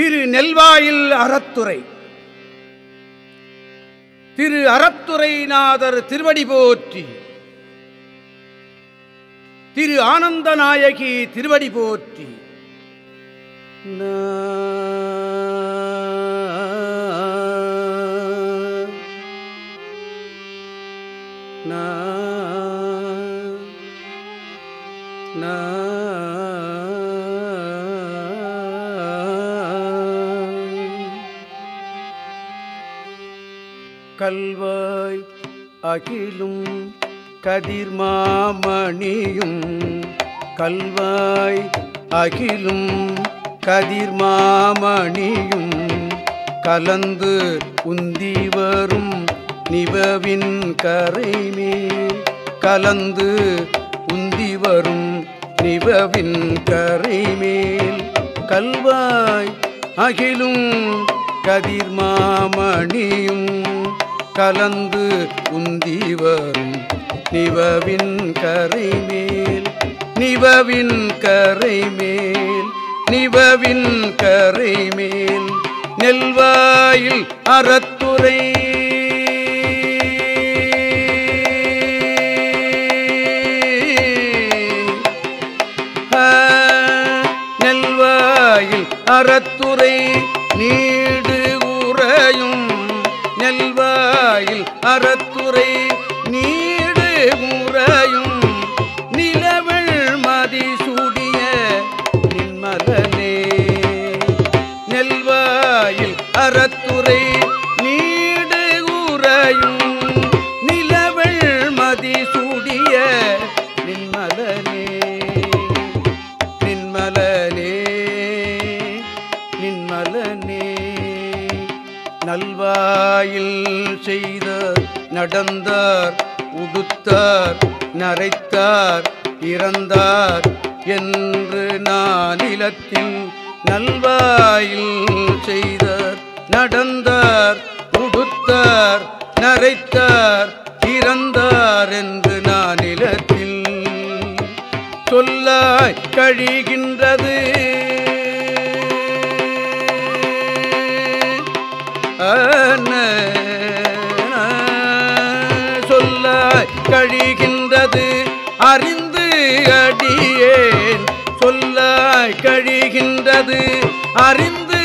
திரு நெல்வாயில் அறத்துறை. திரு அறத்துறைநாதர் திருவடி போற்றி. திரு ஆனந்த நாயகி திருவடி போற்றி. கல்வாய் அகிலும் கதிர்மாமணியும் கல்வாய் அகிலும் கதிர்மாமணியும் கலந்து உந்தி வரும் நிவவின் கரைமேல் கலந்து உந்தி வரும் நிவவின் கரைமேல் கல்வாய் அகிலும் கதிர்மாமணியும் கலந்து உந்தி வரும் நிவவின் கரை மேல் நிவவின் கரை மேல் நிவவின் கரை மேல் நெல்வாயில் அறத்துறை. நெல்வாயில் அறத்துறை நீடு உறையும் அறத்துறை நல்வாயில் செய்த நடந்தார் உடுத்தார் நரைத்தார் இறந்தார் என்று நான் இலத்தில் நல்வாயில் செய்தார். நடந்தார் உடுத்தார் நரைத்தார் இறந்தார் என்று நான் இலத்தில் சொல்லாய் கழிகின்றது. கழிகின்றது. அறிந்து அடியேன். சொல்ல கழிகின்றது. அறிந்து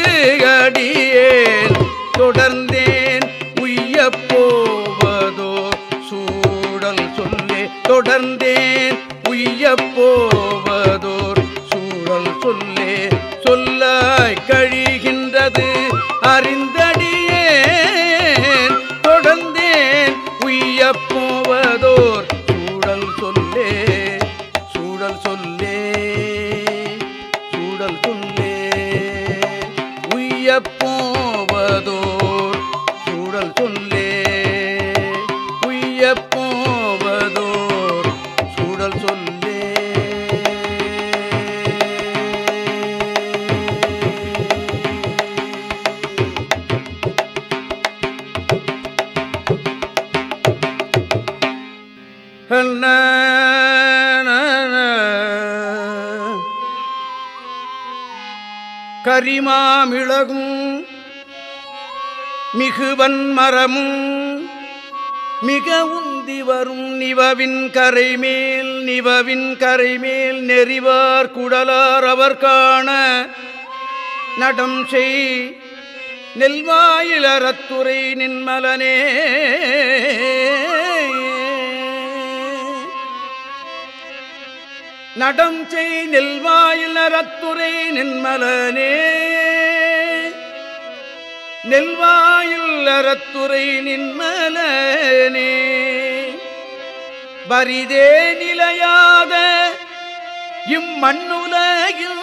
அடியேன். தொடர்ந்தேன். உய்ய போவதோ? சூழல் சொல்லி. தொடர்ந்தேன். உய்ய போவதோர்? சூழல் சொல்லே. சொல்ல கழி கரிமாமிளகும் மிகுவன் மரமும் மிக உந்தி வரும் நிவவின் கரைமேல் நிவவின் கரைமேல் நெறிவார் குடலார் அவர் காண நடம் செய் நெல்வாயிலறத்துறை நின்மலனே. நடம் நெல்வாயில் அறத்துறை நின்மலனே. நெல்வாயில் அறத்துறை நின்மலனே. வரிதே நிலையாத இம்மண்ணுலகில்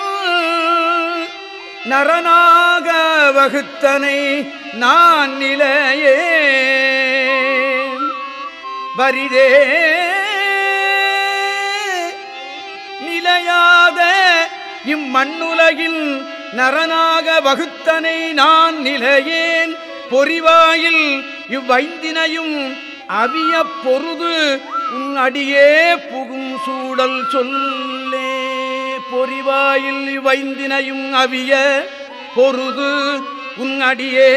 நரனாக வகுத்தனை நான் நிலையே வரிதே நிலையாத இம்மண்ணுலகில் நரனாக வகுத்தனை நான் நிலையேன். பொறிவாயில் இவ்வைந்தினையும் அவிய பொருது உன் அடியே புகும் சூழல் சொல்லே. பொறிவாயில் இவ்வைந்தினையும் அவிய பொருது உன் அடியே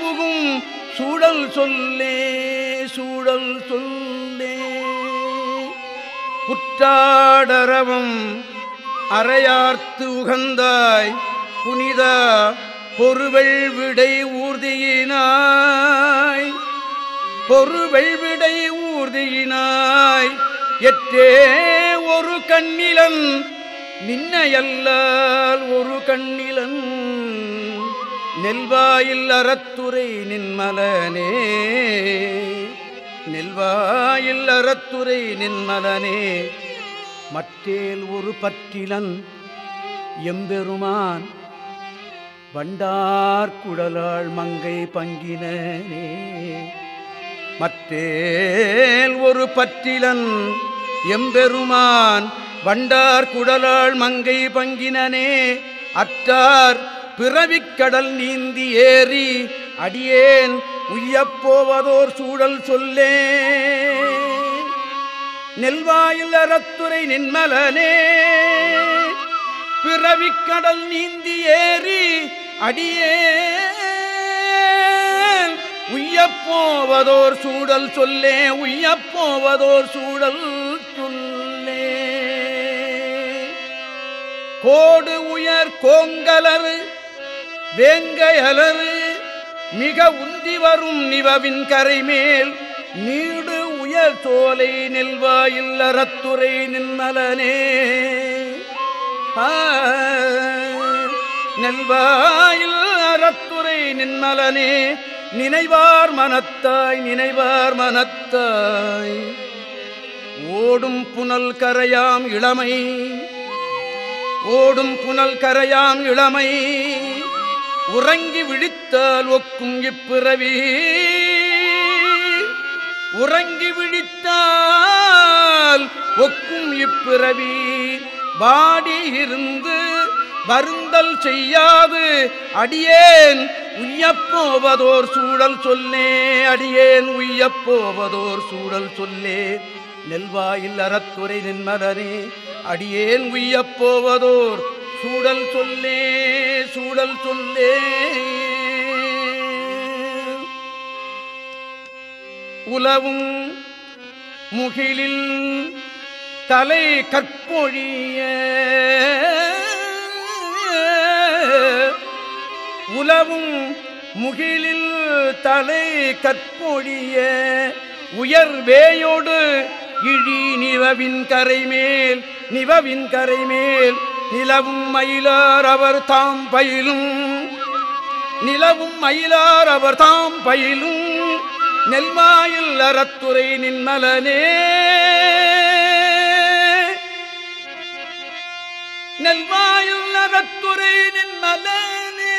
புகும் சூழல் சொல்லே. சூழல் சொல் புற்றாடரவம் அறையார்த்து உகந்தாய் புனித பொறுவெள் விடை ஊர்தியினாய். பொறுவெள் விடை ஊர்தியினாய். எற்றே ஒரு கண்ணிலன் நின்னையல்லால் ஒரு கண்ணிலன். நெல்வாயில் அறத்துறை நின்மலனே. நெல்வாயில் அறத்துறை நின்மலனே. மற்றேல் ஒரு பற்றிலன் எம்பெருமான் வண்டார்குடலாள் மங்கை பங்கினே மற்றேல் ஒரு பற்றிலன் எம்பெருமான் வண்டார் குடலாள் மங்கை பங்கினனே. அற்றார் பிறவிக்கடல் நீந்தி ஏறி அடியேன் உய்யப்போவதோர் சூழல் சொல்லே. நெல்வாயில் அறத்துறை நின்மலனே. பிறவிக்கடல் நீந்தி ஏறி அடியே. உய்யப்போவதோர் சூழல் சொல்லே. உய்யப்போவதோர் சூழல் சொல்லே. கோடு உயர் கோங்கலரு வேங்கையலரு மிக உந்தி வரும் நிவவின் கரைமேல் நீடு உயர் சோலை நெல்வாயில் அறத்துறை நின்மலனே. ஆ, நெல்வாயில் அறத்துறை நின்மலனே. நினைவார் மனத்தாய் நினைவார் மனத்தாய். ஓடும் புனல் கரையாம் இளமை ஓடும் புனல் கரையாம் இளமை. உறங்கி விழித்தால் ஒக்கும் இப்பிறவி. உறங்கி விழித்தால் ஒக்கும் இப்பிறவி. வாடி இருந்து வருந்தல் செய்யாது. அடியேன் உய்யப்போவதோர் சூழல் சொல்லே. அடியேன் உய்யப்போவதோர் சூழல் சொல்லே. நெல்வாயில் அறத்துறை நின்மலனே அடியேன் உய்யப்போவதோர் சூழல் சொல்லே சூழல் சொல்லே. உலவும் முகிலில் தலை கற்பொழிய. உலவும் முகிலில் தலை கற்பொழிய. உயர் வேயோடு இழி நிவவின் கரைமேல் நிவவின் கரைமேல் நிலவும் மயிலார் அவர் தாம் பயிலும். நிலவும் மயிலார் அவர் தாம் பயிலும். நெல்மாயில் அறத்துறை நின்மலனே. நெல்மாயில் அறத்துறை நின்மலனே.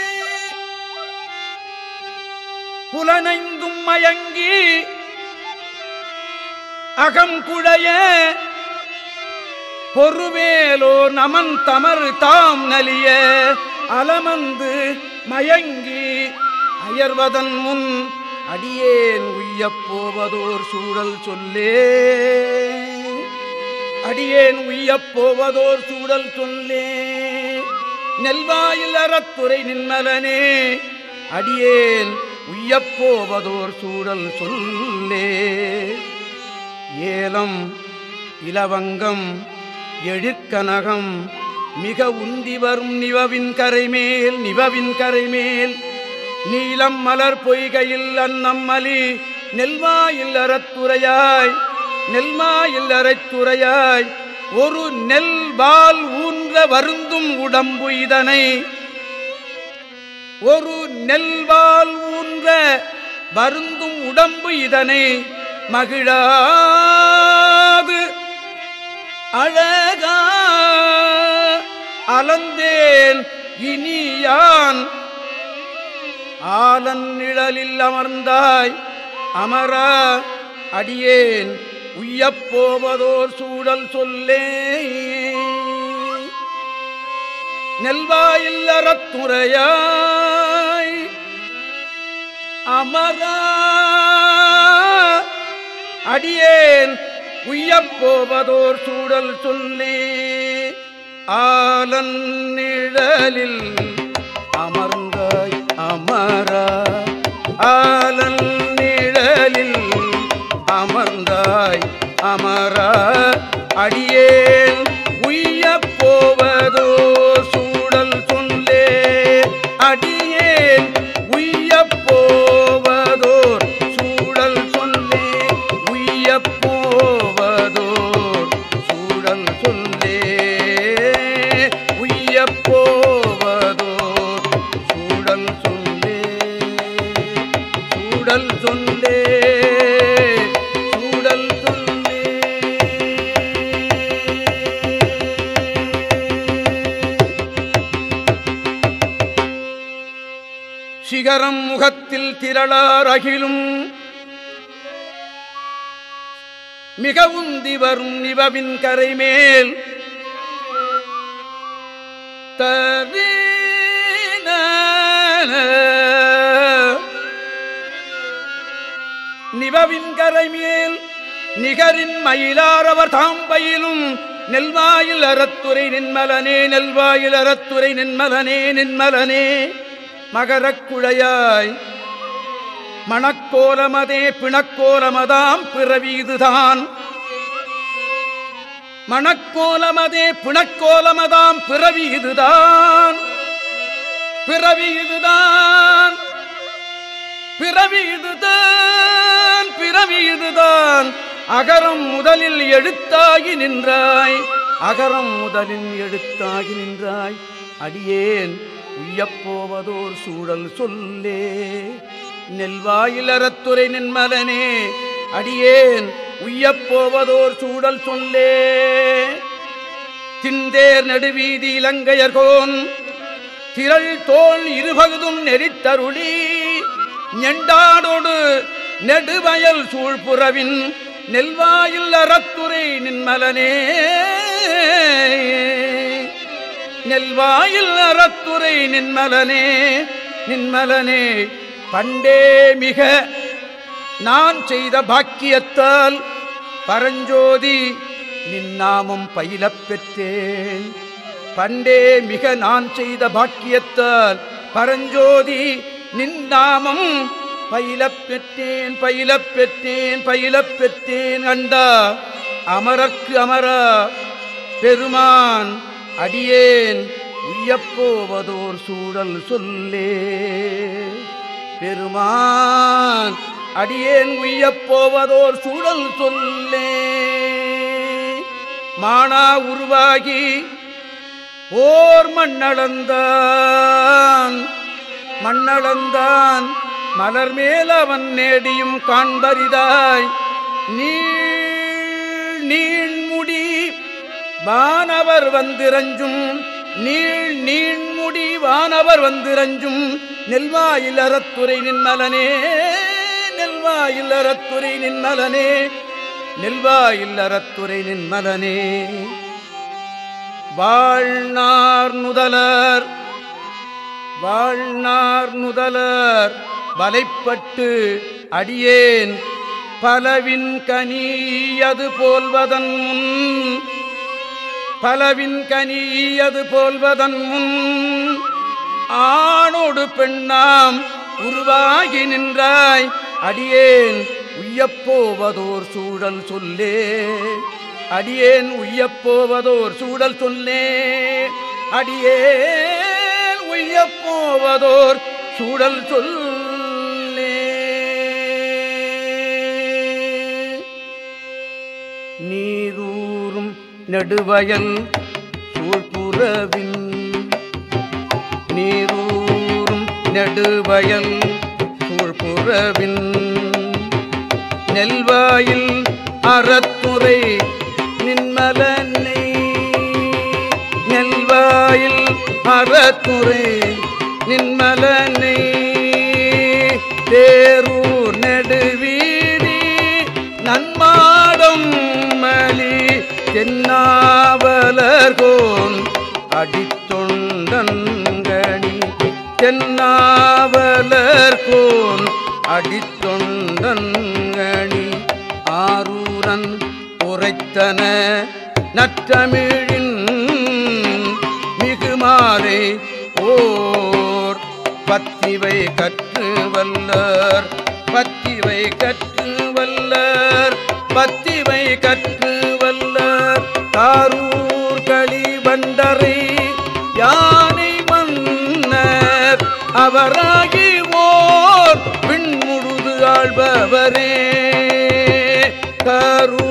புலனைந்தும் மயங்கி அகங்குழைய பொறுவேலோர் நமன் தமர் தாம் நலிய அலமந்து மயங்கி அயர்வதன் முன் அடியேன் உய்யப்போவதோர் சூழல் சொல்லே. அடியேன் உய்யப்போவதோர் சூழல் சொல்லே. நெல்வாயில் அறத்துறை நின்மலனே அடியேன் உய்யப்போவதோர் சூழல் சொல்லே. ஏலம் இலவங்கம் எழிற்கனகம் மிக உந்தி வரும் நிவவின் கரைமேல் நிவவின் கரைமேல். நீலம் மலர் பொய்கையில் அன்னம் மலி நெல்வாயில் அறத்துறையாய் நெல்மாயில் அரைத்துறையாய் ஒரு நெல் வால் ஊன்ற வருந்தும் உடம்பு இதனை. ஒரு நெல்வால் ஊன்ற வருந்தும் உடம்பு இதனை. மகிழா அழகா அலந்தேன் இனி யான் ஆலன் நிழலில் அமர்ந்தாய் அமர அடியேன். உய்யப்போவதோர் சூழல் சொல்லே. நெல்வாயில் அறத்துறையாய் அமரா அடியேன். உய்யப்போவதோர் சூழல் சொல்லி ஆலன் நிழலில் அமர்ந்தாய் அமரா ஆலன் நிழலில் அமர்ந்தாய் அமரா அடியேன் திரளாரகிலும் திரளார் அகிலும் மிகவும் திவரும் நிவவின் கரைமேல் தரீன நிவவின் கரைமேல் நிகரின் மயிலாரவர் தாம்பையிலும் நெல்வாயில் அறத்துறை நின்மலனே நெல்வாயில் அறத்துறை நின்மலனே நின்மலனே மகரக்குழையாய் குழையாய் மணக்கோலமதே பிணக்கோலமதாம் பிறவி மணக்கோலமதே பிணக்கோலமதாம் பிறவி இதுதான் பிறவி இதுதான் பிறவி இதுதான் பிறவி இதுதான் அகரம் முதலில் எழுத்தாகி நின்றாய். அகரம் முதலில் எழுத்தாகி நின்றாய். அடியேன் உய்யப்போவதோர் சூழல் சொல்லே. நெல்வாயிலறத்துறை நின்மலனே அடியேன் உய்யப்போவதோர் சூழல் சொல்லே. திந்தேர் நடுவீதி இலங்கையர்கோன் திரள் தோல் இருபகுதும் நெறித்தருளி. ñெண்டாடோடு நெடுவயல் சூழ்புறவின் நெல்வாயில் அறத்துறை நின்மலனே நெல்வாயில் அறத்துறை நின்மலனே நின்மலனே பண்டே மிக. நான் செய்த பாக்கியத்தால் பரஞ்சோதி நின்னாமம் பயிலப் பெற்றேன். பண்டே மிக நான் செய்த பாக்கியத்தால் பரஞ்சோதி நின்னாமம் பயிலப் பெற்றேன் பயிலப் பெற்றேன் பயிலப் பெற்றேன் அண்டா. அமரர்க்கு அமரா. பெருமான் அடியேன். உய்யப்போவதோர் சூழல் சொல்லே. பெருமான் அடியேன் உய்யப்போவதோர் சூழல் சொல்லே. மானா உருவாகி ஓர் மண்ணளந்தான் மண்ணளந்தான் மலர் மேல் அவன் நேடியும் காண்பரிதாய். நீள் நீண்முடி வானவர் வந்திரஞ்சும் நீள் நீண்முடி வானவர் வந்து ரஞ்சும் நெல்வாயில் அறத்துறை நின்மலனே நெல்வாயில் அறத்துறை நின்மலனே நெல்வாயில் அறத்துறை நின்மலனே. வாழ்நார் நுதலர் வாழ்நார் நுதலர் வலைப்பட்டு அடியேன் பலவின் கனியது போல்வதன் முன் பலவின் கனியது போல்வதன் முன் ஆணோடு பெண்ணாம் உருவாகி நின்றாய். அடியேன் உய்யப்போவதோர் சூழல் சொல்லே. அடியேன் உய்யப்போவதோர் சூழல் சொல்லே. அடியேன் உய்யப்போவதோர் சூழல் சொல்லே. நீ நெடுவயல் சூழ்புறவின் நீரூரும் நெடுவயல் சூழ்புறவின் நெல்வாயில் அறத்துறை நின்மலனை. நெல்வாயில் அறத்துறை அடித்தொண்டங்கணி தென்னாவலர் கோன் அடித்தொண்டன்கணி ஆரூரன் உரைத்தன நற்றமிழின் மிகுமாறே ஓர் பத்திவை கற்று வல்லர் பத்திவை கற்று வல்லர் பத்திவை கற்று விண்முழுது கரு